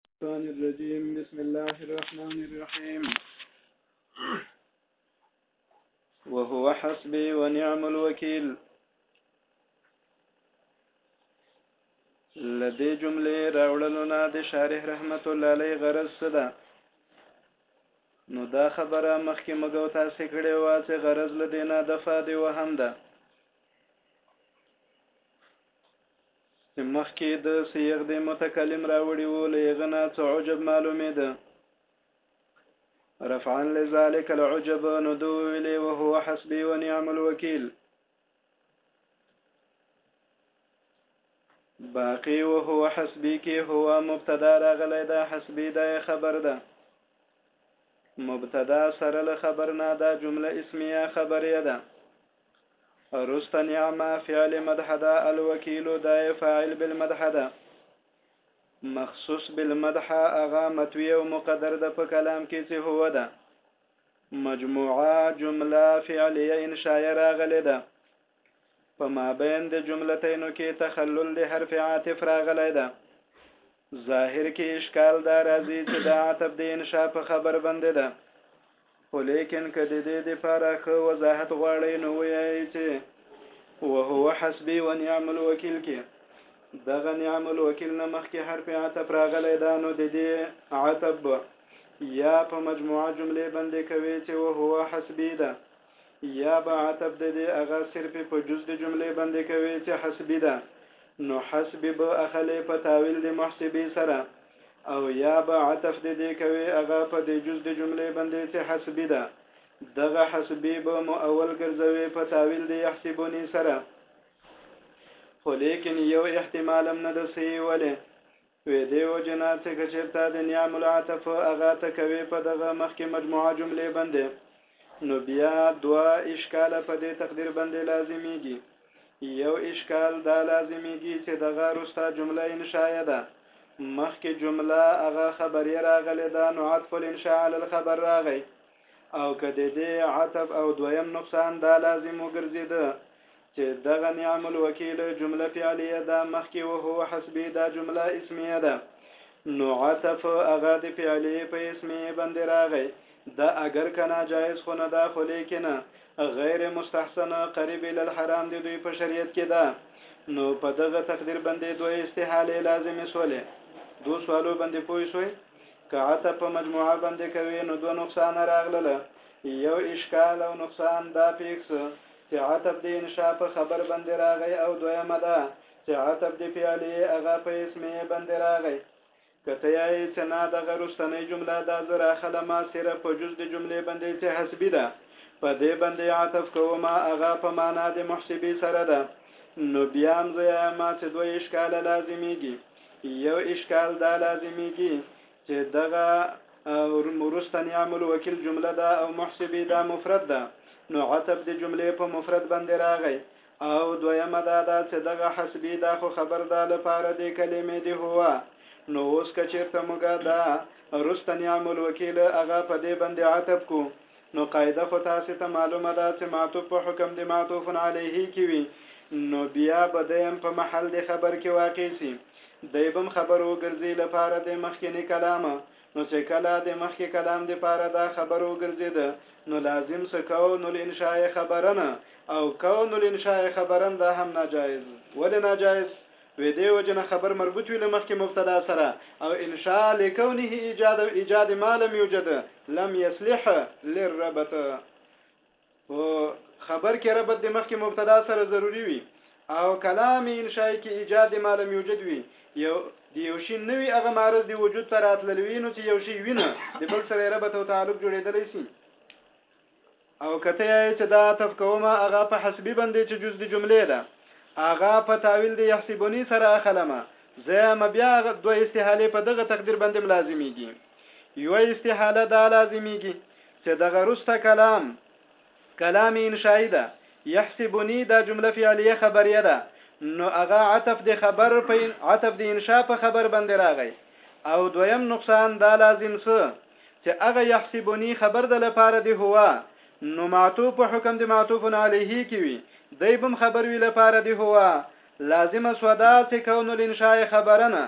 الشيطان الرجيم بسم الله الرحمن الرحيم وهو حسبي ونعم الوكيل لدې جملې راوړلو نه د شارح رحمت الله علیه غرض څه ده نو دا خبره مخکې مګو تاسو کړې و چې غرض لدې نه د فاده وهم ده چې مخکې د سیغ د متکلم راوړي وو له هغه نه څه عجب معلومېده رفعا لذلك العجب نو دو ویلې وهو حسبي ونعم الوکیل باقی وهو حسبي کې هو مبتدا راغلی دا حسبي دا خبر ده مبتدا سره له خبر نه دا جمله اسمیه خبریه ده رست نعمه فعل مدح ده الوکیل ده فاعل بالمدح ده مخصوص بالمدح اغا متوی او مقدر ده په کلام کې چې هو ده مجموعه جمله فعلیه انشائیه راغلی ده په مابین د جملتینو کې تخلل د حرف عاطف راغلی ده ظاهر کې اشکال دا راځي چې دا عطب د انشاء په خبر باندې ده خو لیکن که د دې لپاره ښه وضاحت غواړئ نو وایي چې وهو حسبي ونعم الوکیل کې دغه نعم الوکیل نه مخکې حرف عطف راغلی دا نو د دې عطف یا په مجموعه جملې باندې کوي چې وهو حسبی ده یا به عطب د دې هغه صرف په جز د جملې باندې کوي چې حسبی ده نو حسبی به اخلي په تاویل د محسبی سره او یا به عطف د دې کوي هغه په د جز د جملې باندې چې حسبی ده دغه حسبی به مو اول ګرځوي په تاویل د یحسبونی سره خو لیکن یو احتمال هم نه د سی ولی وې دې وجې نه چې که چېرته د نعم العطف اغا ته کوې په دغه مخکې مجموعه جملې بندې نو بیا دوه اشکاله په دې تقدیر بندې لازمیږي یو اشکال دا لازمیږي چې دغه رستا جمله انشاء ده مخکې جمله هغه خبرې راغلې ده نو عطف الانشاء علی الخبر راغی او که د دې عتب او دویم نقصان دا لازم وګرځیده چې دغه نعم الوکیل جمله فعلیه دا مخکې و هو حسبی دا جمله اسمیه ده نو عطف هغه د فعلیه په اسمیه باندې راغی دا اگر کنا جایز خو نه دا خو لیکن غیر مستحسن قریب ال الحرام دی دوی په شریعت کې ده نو په دغه تقدیر باندې دوه استحاله لازم سولې دو سوالو باندې پوه شوي که عطف په مجموعه باندې کوي نو دوه نقصان راغلل یو اشکال او نقصان دا پیښ سو چې عطف د انشاء په خبر باندې راغی او دویمه ده چې عطف د فعلی هغه په اسمه باندې راغی که ته یې چې نه دغه رستنۍ جمله دا زه راخله ما صرف په جز د جملې باندې چې حسبي ده په دې باندې عطف کوم هغه په معنا د محسبي سره ده نو بیا هم زه ما چې دوه اشکاله لازمیږي یو اشکال دا لازمیږي چې دغه وروستنی عام الوکیل جمله ده او محسبی دا مفرد ده نو عطب د جملې په مفرد باندې راغی او دویمه دا ده چې دغه حسبی دا خو خبر ده لپاره د کلمې دی هوا نو اوس که چیرته موږ دا وروستنی عام الوکیل هغه په دې باندې عطب کو نو قاعده خو تاسې ته معلومه ده چې معطوف په حکم د معطوف علیه کې وي نو بیا به دی هم په محل د خبر کې واقع شي دی به هم خبر وګرځي لپاره د مخکني کلام نو چې کله د مخکې کلام د پاره دا خبر وګرځېده نو لازم سه کون الانشاء خبرن او کون الانشاء خبرن دا هم ناجایز ولې ناجایز ویدې وجه نه خبر مربوط وي له مخکې مبتدا سره او انشاء لکونه ایجاد او ایجاد ما لم یوجد لم یصلح للربط او خبر کې ربط د مخکې مبتدا سره ضروری وي او کلام انشاء کې ایجاد ما لم یوجد وي یو دی یو شی نه وي هغه معرض دی وجود تر اتللوي نو چې یو شی وینه د بل سره ربط او تعلق جوړېدلی شي او که ته یې چې دا عطف کومه هغه په حسبی بندې چې جز د جملې ده هغه په تاویل د یحسبونی سره اخلمه زیمه بیا دوه استحالې په دغه تقدیر باندې ملازمیږي یو استحاله دا لازمیږي چې دغه رسته کلام کلام انشائی ده یحسبنی دا جمله فعلیه خبریه ده نو هغه عطف د خبر په عطف د انشاء په خبر باندې راغی او دویم نقصان دا لازم څه چې هغه يحسبوني خبر د لپاره دی هوا نو معطوف په حکم د معطوف علیه کې وي دی بم خبر وی لپاره دی هوا لازم سودا چې کون الانشاء خبرنه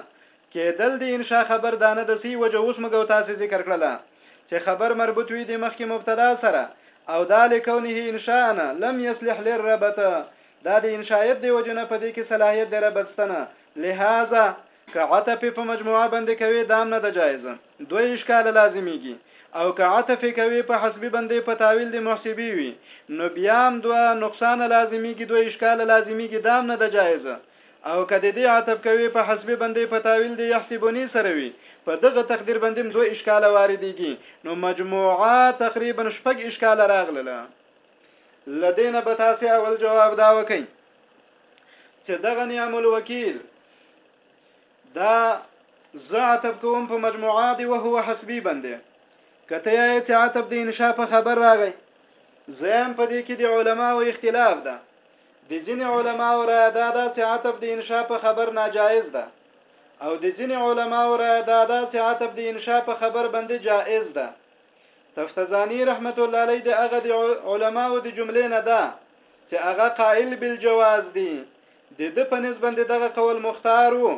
کېدل دی انشاء خبر دانه د سی وجه اوس مګو تاسو ذکر کړله چې خبر مربوط وي د مخکې مبتدا سره او دا لکونه انشاء نه لم يصلح للربط دا د انشاءت دی وجنه په دې کې صلاحيت د ربط ستنه لہذا که عطف يې په مجموعه باندې کوې دام نه ده جائز دوه اشکاله لازميږي او که عطف يې کوې په حسبي باندې په تاويل دې محسبي وي نو بيا هم دوه نقصانه لازميږي دوه اشکاله لازميږي دام نه ده جائز او که د دې عطف کوې په حسبي باندې په تاويل دې يحسبوني سره وي په دغه تقدير باندې هم دوه اشکاله وارديږي نو مجموعه تقريبا شپږ اشکاله راغله لدينه به تاسې اول جواب دا وکئ چې دغه نعم الوکیل دا زه عتب کوم په مجموعه دی او هو حسبی بنده کته یې چې عتب د انشاء په خبر راغی زم په دې کې د علما او اختلاف ده د ځین علما او را ده دا چې عتب د انشاء په خبر ناجایز ده او د ځین علما او را ده دا چې عتب د انشاء په خبر باندې جایز ده تفتزانی رحمت الله علیه د هغه د علماو د جملې نه ده چې هغه قائل بالجواز دي د د په نسبت دغه قول مختار وو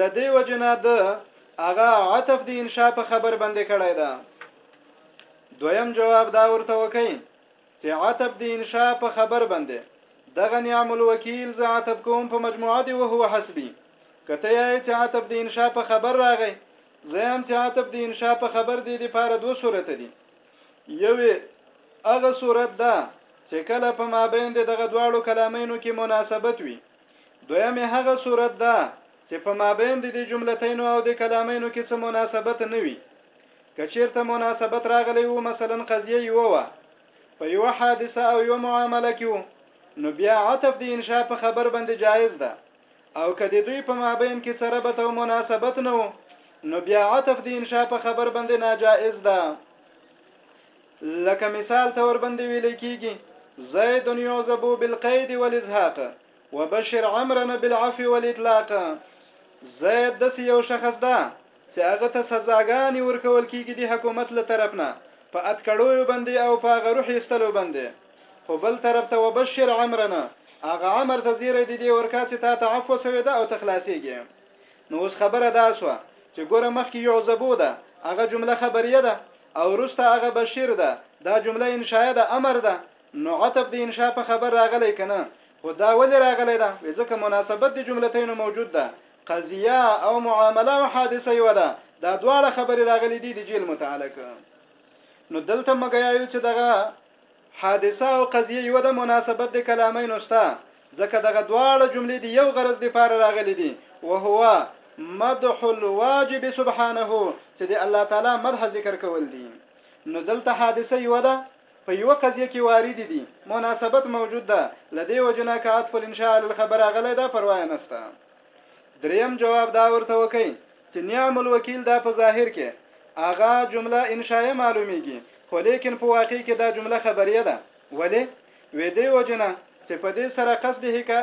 لدی وجنا د هغه عطف د انشاء په خبر باندې کړی دا دویم جواب دا ورته وکي چې عطف د انشاء په خبر باندې دغه نعم الوکیل ز عطف کوم په مجموعه دی او هو حسبی کته یې چې عطف د انشاء په خبر راغی دویم چې عطف د انشاء په خبر دی د پاره دوه صورت دي یوې هغه صورت ده چې کله په مابین د دغه دواړو کلامینو کې مناسبت وي دویم هغه صورت ده چې په مابین د دې جملتینو او د کلامینو کې څه مناسبت نه وي کچیرته مناسبت راغلی وو مثلا قضیه یو وه په یو حادثه او یو معامله کې نو بیا عطف د انشاء په خبر باندې جایز ده او که د دوی په مابین کې څه ربط او مناسبت نه نو بیا عطف د انشاء په خبر باندې ناجائز ده لکه مثال تور باندې ویل کیږي زید یعذب بالقید والازهاق وبشر عمرنا بالعفو والاطلاق زید د یو شخص ده چې هغه ته سزاګانې ورکول کیږي د حکومت له طرف نه په اتکړو باندې او په غروح استلو باندې خو بل طرف ته وبشر عمرنا هغه عمر ته زیری دی دی ورکا چې تا ته عفو سوی ده او ته خلاصیږي نو اوس خبره دا سوه چې ګوره مخکې یعذبو ده هغه جمله خبریه ده او رسته هغه بشیر ده دا جمله انشاء ده امر ده نو عتب د انشاء په خبر راغلی کنه خو دا ولې راغلی ده وې ځکه مناسبت د جملتینو موجود ده قضیه او معامله او حادثه یو ده دا دواړه خبرې راغلي دي د جیل متعلق نو دلته مګیایو چې دغه حادثه او قضیه یو د مناسبت د کلامینو شته ځکه دغه دواړه جملې د یو غرض لپاره راغلي دي وهو مدح الواجب سبحانه چې د الله تعالی مدح ذکر کول دي نو دلته حادثه یو ده په یو قضیه کې وارد دي مناسبت موجود ده لدی وجنا کات فل انشاء الخبر غلی دا پروا نه سته دریم جواب دا ورته وکي چې نعم الوکیل دا په ظاهر کې اغا جمله انشائیه معلومیږي خو لیکن په واقع کې دا جمله خبریه ده ولی وې دی وجنه چې په دې سره قصد هکا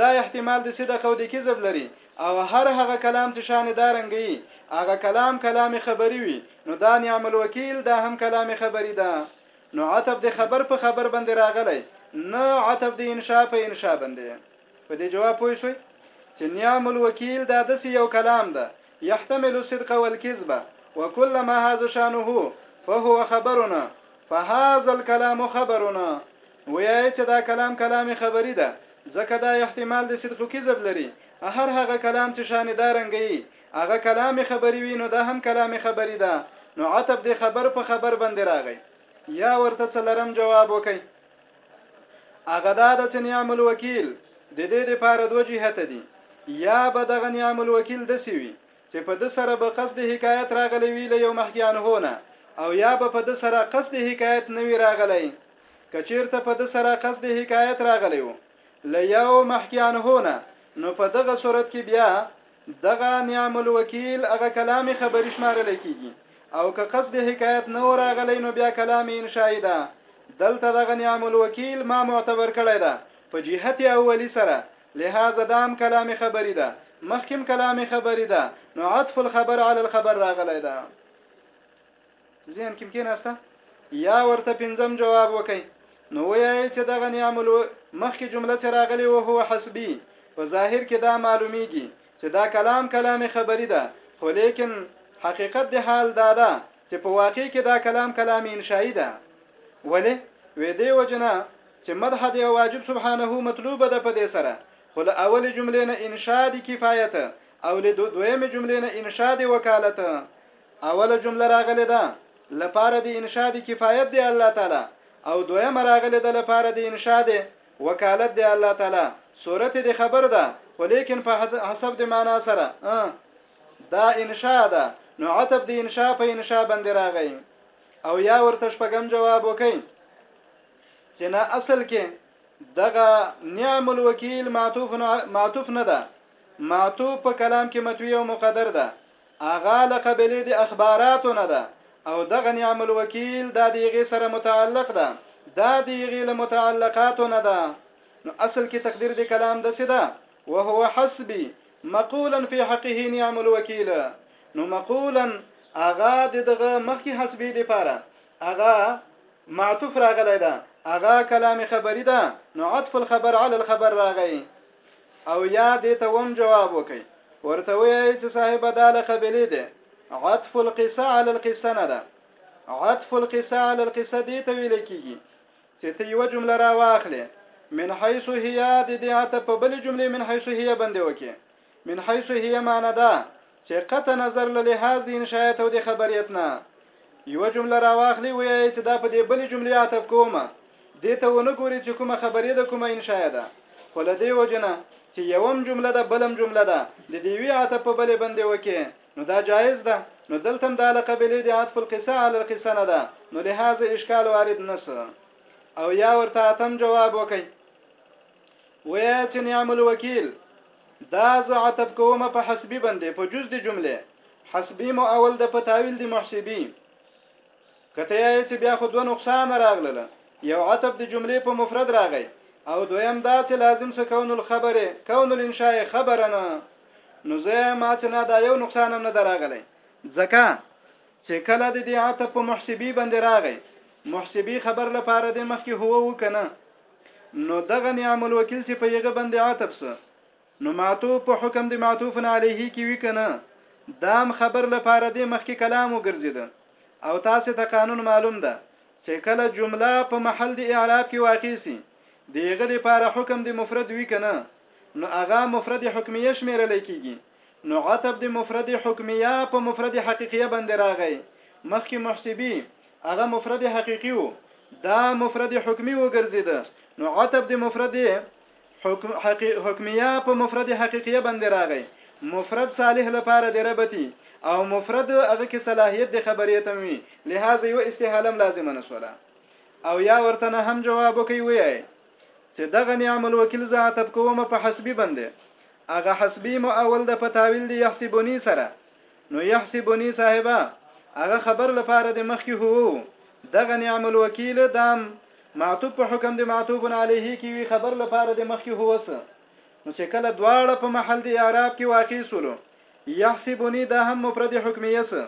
دا احتمال د صدق او د کذب لري او هر هغه کلام چې شان دارنګي هغه کلام کلام خبري وي نو دا نعم الوکیل دا هم کلام خبري ده نو عتب د خبر په خبر باندې راغلی نه عتب د انشاء په انشاء باندې په دې جواب پوه شوئ چې نعم الوکیل دا داسې یو کلام ده یحتمل الصدق والکذب وکل ما هذا شانه فهو خبرنا فهذا الكلام خبرنا ویای چې دا کلام کلام خبری ده ځکه دا احتمال د صدق او کذب لري هر هغه کلام چې شان دارنګي هغه کلام خبری وي نو دا هم کلام خبری ده نو عتب د خبر په خبر باندې راغی یا ورته څلرم جواب وکي هغه دا د نعم الوکیل د دې لپاره دوه جهته دي یا به دغه نعم الوکیل د سیوی چې په د سره به قصد حکایت راغلی وی له یو محکیان هونه او یا به په د سره قصد حکایت نه وی راغلی کچیرته په د سره قصد حکایت راغلی وو له یو محکیان هونه نو په دغه صورت کې بیا دغه نعم الوکیل هغه کلام خبری شمارلی کیږي او که قصد حکایت نه و راغلی نو بیا کلام انشائی ده دلته دغه نعم الوکیل ما معتبر کړی ده په جهت اولی سره لهذا دا هم کلام خبری ده مخکې هم کلام خبری ده نو عطف الخبر علی الخبر راغلی ده. ذهن کې کېناسته یا ورته پنځم جواب وکي نو وایي چې دغه نعم الو مخکې جمله چې راغلی او هو حسبي په ظاهر کې دا معلومیږي چې دا کلام کلام خبری ده خو لیکن حقیقت د حال دا ده چې په واقع کې دا کلام کلام انشائی ده ولی وې دی وجنه چې مدح دی واجب سبحانه مطلوب ده په دې سره خو له اول جملې نه انشاء دی کفایت او له دویمې جملې نه انشاء دی وکالت اوله جمله راغلې ده لپاره د انشاء د کفایت دی الله تعالی او دویمه راغلې ده لپاره د انشاء د وکالت دی الله تعالی صورت د خبر ده خو لیکن په حسب د معنا سره دا انشاء ده نو عتب د انشاء په انشاء باندې راغی او یا ورته شپږم جواب وکي چې نه اصل کې دغه نعم الوکیل معطوف معطوف نه ده معطوف په کلام کې متوی او مقدر ده هغه له قبلې د اخباراتو نه ده او دغه نعم الوکیل دا د هغې سره متعلق ده دا د هغې له متعلقاتو نه ده نو اصل کې تقدیر د کلام دسې ده وهو حسبي مقولا فی حقه نعم الوکیل نو مقولا اغا د دغه مخکې حسبي دی پاره اغا معطوف راغلی ده اغا کلام خبری ده نو عطف الخبر علی الخبر راغی او یا دې ته هم جواب وکي ورته وایي چې صاحب دا له قبلې دی عطف القصه علی القصه نه ده عطف القصه علی القصه دې ته ویل کیږي چې ته یو جمله را واخلې من حيث هي د دې عطف په بل جمله من حيث هي باندې وکي من حيث هي معنی ده چه قطع نظر له لحاظ د انشائیت او د خبریت نه یوه جمله راواخلی ویایی چه دا په دې بلې جملې عطف کوم دې ته ونه ګوری چه کومه خبریه ده کومه انشائیه ده خو له دې وجه نه چه یوم جمله ده بلم جمله ده د دیوی عطف په بلې بندې وکې نو دا جائز ده نو دلتم دا لقبلې د عطف القصه علی القصه نه ده نو لحاظ اشکال وارد نسو او یا ورته اتم جواب وکي ویا چې نعم الوکیل دا زه عتب کوم په حسبی باندې په جز دی جمله حسبی مو اول د پتاویل دی محسبی کته یې چې بیا خو دوه نقصان راغله یو عتب دی جمله په مفرد راغی او دویم دا چې لازم څه کون الخبره کون الانشاء خبرنا نو زه ما چې نه دا یو نقصان هم نه دراغلی ځکه چې کله د دې عتب په محسبی باندې راغی محسبی خبر لپاره د مخکې هو وکنه نو دغه نعم الوکیل چې په یغه باندې عطب سو نو معطوف په حکم د معطوف علیه کې وی کنه دام خبر لپاره د مخکې کلام وګرځیده او تاسو ته قانون معلوم ده چې کله جمله په محل د اعراب کې واقع سي دیغه لپاره حکم د مفرد وی کنه نو هغه مفرد حکمیه شمیرل کیږي نو عطف د مفرد حکمیه په مفرد حقیقیه باندې راغی، مخکې محسبي هغه مفرد حقیقي و، دا مفرد حکمي وګرځیده، نو عطف د مفرد حکمیه په مفرد حقیقیه باندې راغی، مفرد صالح لپاره د ربطي او مفرد هغه کې صلاحیت د خبریت هم وي، لهذا یوه استحاله هم لازمه نه شوله. او یا ورته نه هم جواب وکړئ ویایئ چې دغه نعم الوکیل زه عطف کوم په حسبي باندې، هغه حسبی مو اول د په تاویل دی یحسبونی سره نو یحسبونی صاحبه هغه خبر لپاره د مخ کې هو دغه نعم الوکیل دام معطوب په حکم د معطوب علیه کې وی خبر لپاره د مخ کې هو سه نو چې کله دواړه په محل د اعراب کې واقع سولو یحسبونی دا هم مفرد حکمیه سه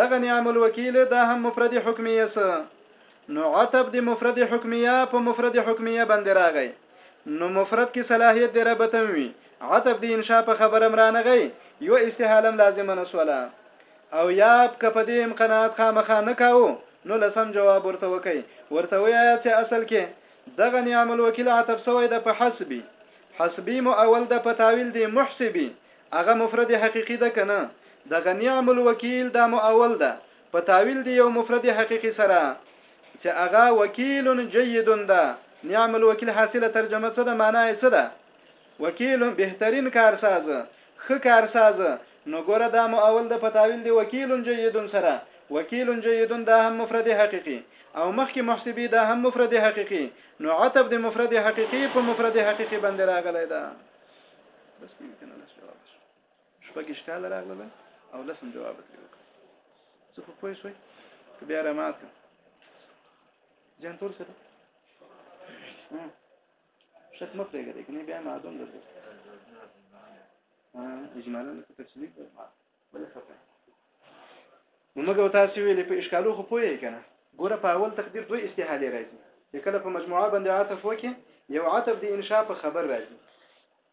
دغه نعم الوکیل دا هم مفرد حکمیه سه نو عطف د مفرد حکمیه په مفرد حکمیه باندې راغی نو مفرد کې صلاحیت د ربتم وي عطف د انشاء په خبره مرانغی یو استحالم لازم نه سوله او یا که په دې امکانات خامخا نه کاو نو لسم جواب ورته وکي ورته وایي چې اصل کې دغه نعم الوکیل عطف سوی د په حسبي حسبي مو اول د په تاویل دی محسبي هغه مفرد حقيقي ده کنه دغه نعم الوکیل د مو اول ده په تاویل د یو مفرد حقیقي سره چې هغه وکیل جید ده نعم الوکیل حاصله ترجمه څه ده معنا یې څه ده وکیل بهترین کارساز خ کارساز نو ګوره دا مو اول د پتاویل دی وکیل جید سره وکیل جید دا هم مفرد حقیقي او مخکې محسبي دا هم مفرد حقیقي نو عتب د مفرد حقیقي په مفرد حقیقي باندې راغلی دا بس ممکن الله جواب شپږ اشکال راغله او لسم جواب ترې وکړ څه په پوه شوي که بیا را مات کړم جان تور سره شک مه پرېږدئ کنې بیا معدوم درځي اجمالا په تفصیلي بل خبره نو موږ تاسو ویلې په اشکالو خو پوهیږئ کنه ګوره په اول تقدیر دوی استحاله راځي چې کله په مجموعه باندې عطف وکي یو عطف دی انشاء په خبر راځي